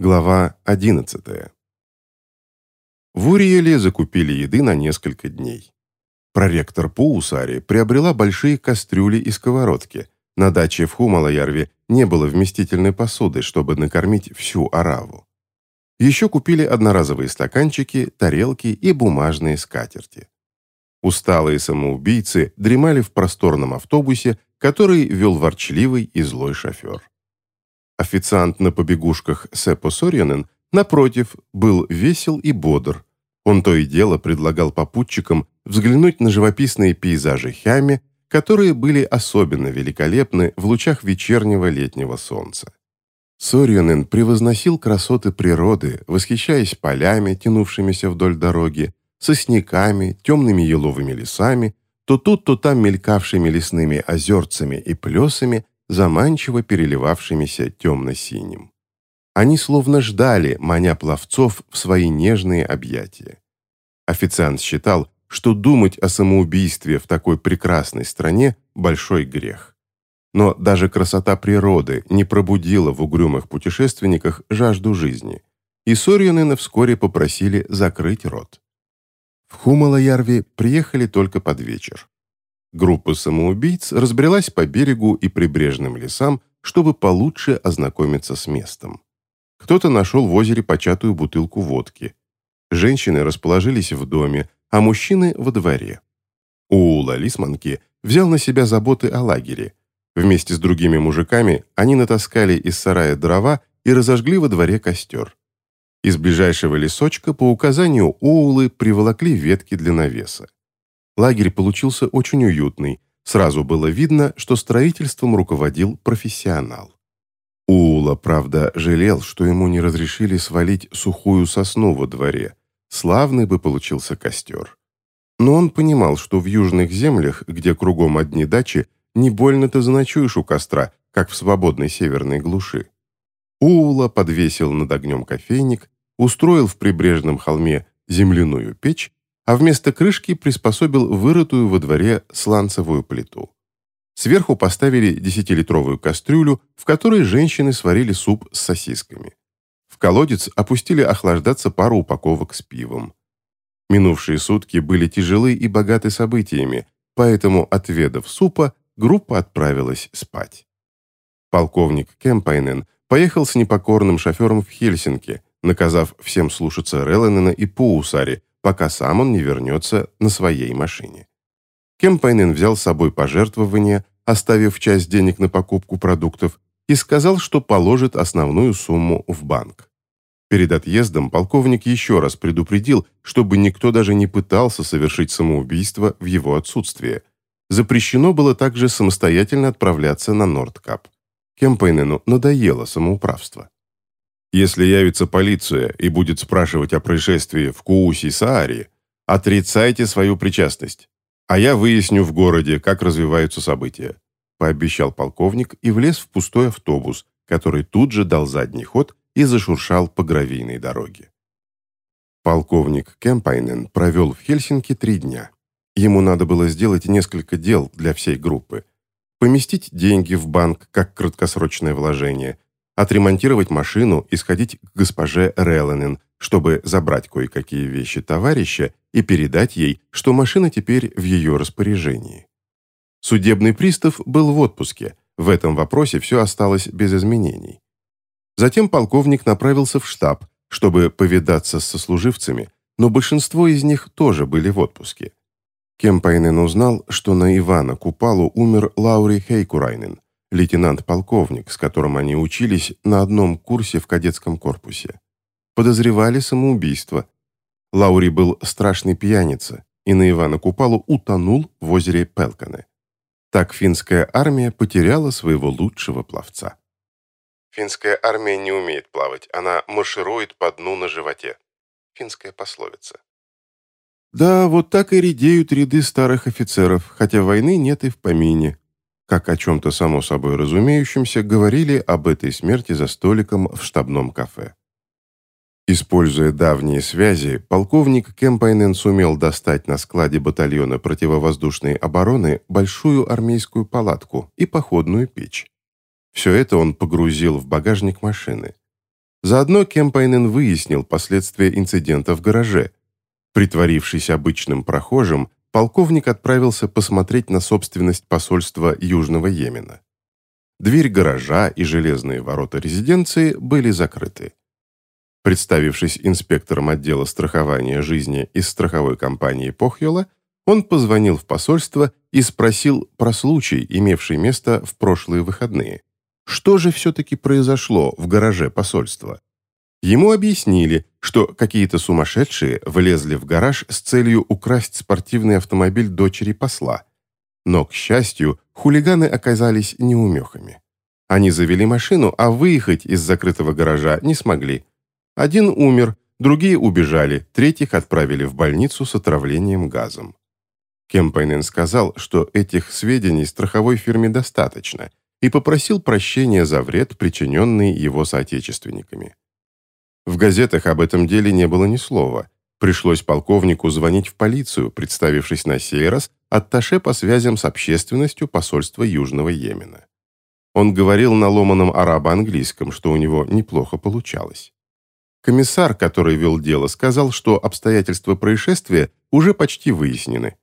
Глава 11. В Уриеле закупили еды на несколько дней. Проректор Пуусари приобрела большие кастрюли и сковородки. На даче в Хумалаярве не было вместительной посуды, чтобы накормить всю араву. Еще купили одноразовые стаканчики, тарелки и бумажные скатерти. Усталые самоубийцы дремали в просторном автобусе, который вел ворчливый и злой шофер. Официант на побегушках Сепо Сорьянен, напротив, был весел и бодр. Он то и дело предлагал попутчикам взглянуть на живописные пейзажи Хями, которые были особенно великолепны в лучах вечернего летнего солнца. Сорьянен превозносил красоты природы, восхищаясь полями, тянувшимися вдоль дороги, сосняками, темными еловыми лесами, то тут, то там мелькавшими лесными озерцами и плесами, заманчиво переливавшимися темно-синим. Они словно ждали, маня пловцов в свои нежные объятия. Официант считал, что думать о самоубийстве в такой прекрасной стране – большой грех. Но даже красота природы не пробудила в угрюмых путешественниках жажду жизни, и Сорьянена вскоре попросили закрыть рот. В Хумалаярви приехали только под вечер. Группа самоубийц разбрелась по берегу и прибрежным лесам, чтобы получше ознакомиться с местом. Кто-то нашел в озере початую бутылку водки. Женщины расположились в доме, а мужчины – во дворе. Уула Лисманки взял на себя заботы о лагере. Вместе с другими мужиками они натаскали из сарая дрова и разожгли во дворе костер. Из ближайшего лесочка по указанию Оулы приволокли ветки для навеса. Лагерь получился очень уютный. Сразу было видно, что строительством руководил профессионал. Уула, правда, жалел, что ему не разрешили свалить сухую сосну во дворе. Славный бы получился костер. Но он понимал, что в южных землях, где кругом одни дачи, не больно ты заночуешь у костра, как в свободной северной глуши. Уула подвесил над огнем кофейник, устроил в прибрежном холме земляную печь а вместо крышки приспособил вырытую во дворе сланцевую плиту. Сверху поставили десятилитровую кастрюлю, в которой женщины сварили суп с сосисками. В колодец опустили охлаждаться пару упаковок с пивом. Минувшие сутки были тяжелы и богаты событиями, поэтому, отведав супа, группа отправилась спать. Полковник Кемпайнен поехал с непокорным шофером в Хельсинки, наказав всем слушаться Релленена и Пуусари, пока сам он не вернется на своей машине. Кемпайнен взял с собой пожертвования, оставив часть денег на покупку продуктов, и сказал, что положит основную сумму в банк. Перед отъездом полковник еще раз предупредил, чтобы никто даже не пытался совершить самоубийство в его отсутствие. Запрещено было также самостоятельно отправляться на Нордкап. Кемпайнену надоело самоуправство. Если явится полиция и будет спрашивать о происшествии в Кууси-Сааре, отрицайте свою причастность, а я выясню в городе, как развиваются события», пообещал полковник и влез в пустой автобус, который тут же дал задний ход и зашуршал по гравийной дороге. Полковник Кемпайнен провел в Хельсинки три дня. Ему надо было сделать несколько дел для всей группы. Поместить деньги в банк как краткосрочное вложение – отремонтировать машину и сходить к госпоже Реланен, чтобы забрать кое-какие вещи товарища и передать ей, что машина теперь в ее распоряжении. Судебный пристав был в отпуске, в этом вопросе все осталось без изменений. Затем полковник направился в штаб, чтобы повидаться с сослуживцами, но большинство из них тоже были в отпуске. Кемпайнен узнал, что на Ивана Купалу умер Лаури Хейкурайнен, лейтенант-полковник, с которым они учились на одном курсе в кадетском корпусе. Подозревали самоубийство. Лаури был страшный пьяница и на Ивана Купалу утонул в озере Пелкане. Так финская армия потеряла своего лучшего пловца. Финская армия не умеет плавать, она марширует по дну на животе. Финская пословица. Да, вот так и редеют ряды старых офицеров, хотя войны нет и в помине как о чем-то само собой разумеющемся, говорили об этой смерти за столиком в штабном кафе. Используя давние связи, полковник Кемпайнен сумел достать на складе батальона противовоздушной обороны большую армейскую палатку и походную печь. Все это он погрузил в багажник машины. Заодно Кемпайнен выяснил последствия инцидента в гараже. Притворившись обычным прохожим, полковник отправился посмотреть на собственность посольства Южного Йемена. Дверь гаража и железные ворота резиденции были закрыты. Представившись инспектором отдела страхования жизни из страховой компании Похьола, он позвонил в посольство и спросил про случай, имевший место в прошлые выходные. Что же все-таки произошло в гараже посольства? Ему объяснили, что какие-то сумасшедшие влезли в гараж с целью украсть спортивный автомобиль дочери посла. Но, к счастью, хулиганы оказались неумехами. Они завели машину, а выехать из закрытого гаража не смогли. Один умер, другие убежали, третьих отправили в больницу с отравлением газом. Кемпайнен сказал, что этих сведений страховой фирме достаточно, и попросил прощения за вред, причиненный его соотечественниками. Газетах об этом деле не было ни слова. Пришлось полковнику звонить в полицию, представившись на сей раз атташе по связям с общественностью посольства Южного Йемена. Он говорил на ломаном арабо-английском, что у него неплохо получалось. Комиссар, который вел дело, сказал, что обстоятельства происшествия уже почти выяснены.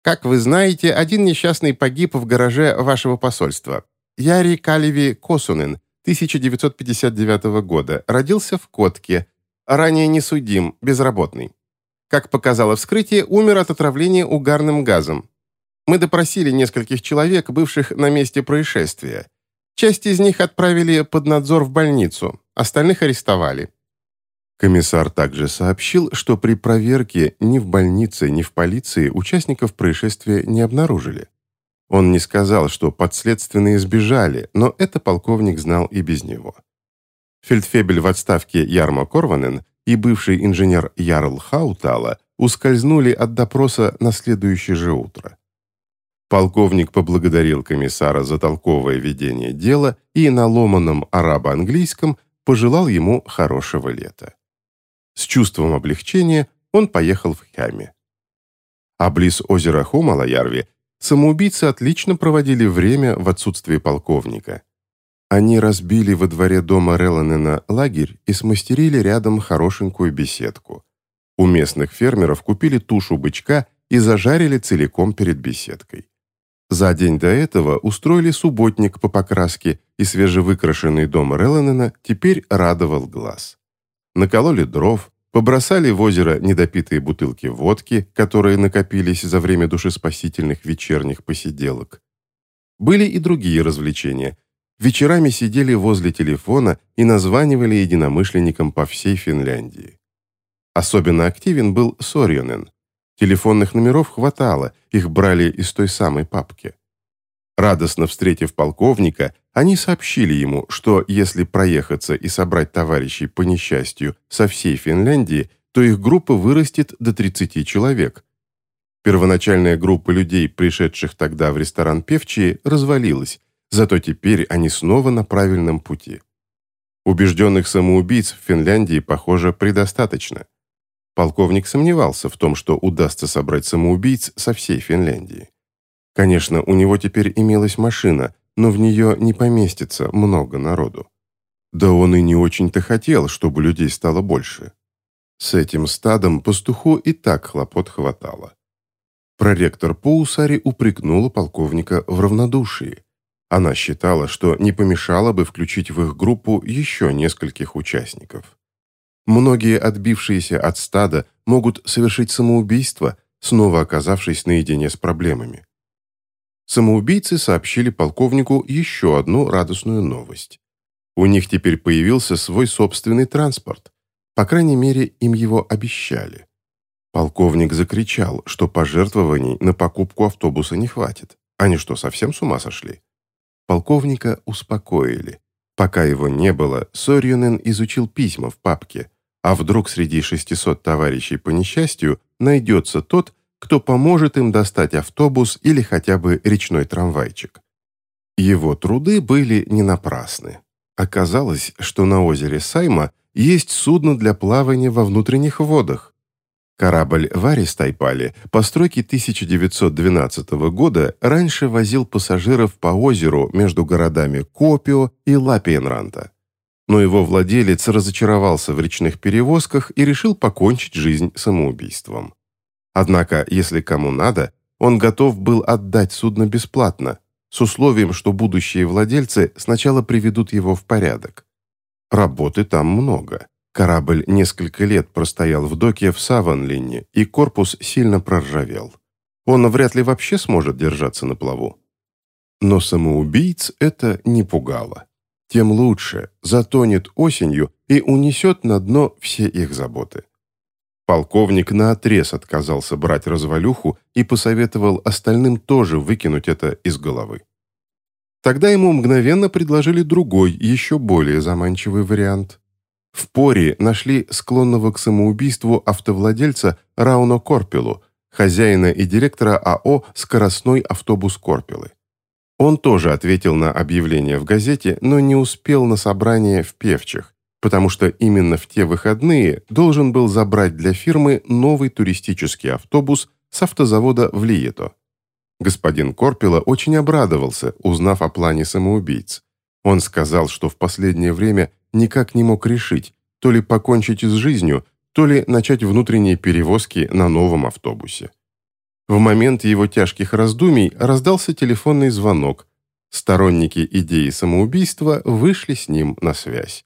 «Как вы знаете, один несчастный погиб в гараже вашего посольства. Яри Калеви Косунен, 1959 года, родился в Котке, ранее не безработный. Как показало вскрытие, умер от отравления угарным газом. Мы допросили нескольких человек, бывших на месте происшествия. Часть из них отправили под надзор в больницу, остальных арестовали. Комиссар также сообщил, что при проверке ни в больнице, ни в полиции участников происшествия не обнаружили. Он не сказал, что подследственные сбежали, но это полковник знал и без него. Фельдфебель в отставке Ярмо Корванен и бывший инженер Ярл Хаутала ускользнули от допроса на следующее же утро. Полковник поблагодарил комиссара за толковое ведение дела и на ломаном арабо-английском пожелал ему хорошего лета. С чувством облегчения он поехал в Хяме. А близ озера Хумалаярви самоубийцы отлично проводили время в отсутствии полковника. Они разбили во дворе дома Реланена лагерь и смастерили рядом хорошенькую беседку. У местных фермеров купили тушу бычка и зажарили целиком перед беседкой. За день до этого устроили субботник по покраске, и свежевыкрашенный дом Реланена теперь радовал глаз. Накололи дров, Побросали в озеро недопитые бутылки водки, которые накопились за время душеспасительных вечерних посиделок. Были и другие развлечения. Вечерами сидели возле телефона и названивали единомышленникам по всей Финляндии. Особенно активен был Сорьонен. Телефонных номеров хватало, их брали из той самой папки. Радостно встретив полковника, они сообщили ему, что если проехаться и собрать товарищей по несчастью со всей Финляндии, то их группа вырастет до 30 человек. Первоначальная группа людей, пришедших тогда в ресторан Певчие, развалилась, зато теперь они снова на правильном пути. Убежденных самоубийц в Финляндии, похоже, предостаточно. Полковник сомневался в том, что удастся собрать самоубийц со всей Финляндии. Конечно, у него теперь имелась машина, но в нее не поместится много народу. Да он и не очень-то хотел, чтобы людей стало больше. С этим стадом пастуху и так хлопот хватало. Проректор Паусари упрекнула полковника в равнодушии. Она считала, что не помешало бы включить в их группу еще нескольких участников. Многие отбившиеся от стада могут совершить самоубийство, снова оказавшись наедине с проблемами самоубийцы сообщили полковнику еще одну радостную новость. У них теперь появился свой собственный транспорт. По крайней мере, им его обещали. Полковник закричал, что пожертвований на покупку автобуса не хватит. Они что, совсем с ума сошли? Полковника успокоили. Пока его не было, Сорьюнен изучил письма в папке. А вдруг среди 600 товарищей по несчастью найдется тот, кто поможет им достать автобус или хотя бы речной трамвайчик. Его труды были не напрасны. Оказалось, что на озере Сайма есть судно для плавания во внутренних водах. Корабль «Варис Тайпали» постройки 1912 года раньше возил пассажиров по озеру между городами Копио и Лапиенранта. но его владелец разочаровался в речных перевозках и решил покончить жизнь самоубийством. Однако, если кому надо, он готов был отдать судно бесплатно, с условием, что будущие владельцы сначала приведут его в порядок. Работы там много. Корабль несколько лет простоял в доке в Саванлине, и корпус сильно проржавел. Он вряд ли вообще сможет держаться на плаву. Но самоубийц это не пугало. Тем лучше, затонет осенью и унесет на дно все их заботы. Полковник наотрез отказался брать развалюху и посоветовал остальным тоже выкинуть это из головы. Тогда ему мгновенно предложили другой, еще более заманчивый вариант. В Поре нашли склонного к самоубийству автовладельца Рауно Корпелу, хозяина и директора АО «Скоростной автобус Корпелы». Он тоже ответил на объявление в газете, но не успел на собрание в Певчих, потому что именно в те выходные должен был забрать для фирмы новый туристический автобус с автозавода в Лието. Господин Корпела очень обрадовался, узнав о плане самоубийц. Он сказал, что в последнее время никак не мог решить, то ли покончить с жизнью, то ли начать внутренние перевозки на новом автобусе. В момент его тяжких раздумий раздался телефонный звонок. Сторонники идеи самоубийства вышли с ним на связь.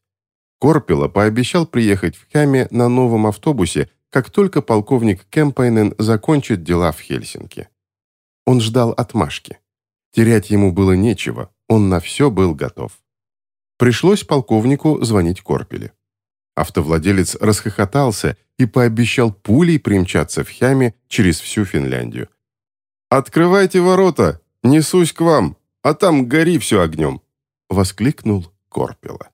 Корпела пообещал приехать в Хаме на новом автобусе, как только полковник Кемпайнен закончит дела в Хельсинки. Он ждал отмашки. Терять ему было нечего, он на все был готов. Пришлось полковнику звонить Корпеле. Автовладелец расхохотался и пообещал пулей примчаться в Хяме через всю Финляндию. «Открывайте ворота! Несусь к вам, а там гори все огнем!» — воскликнул Корпела.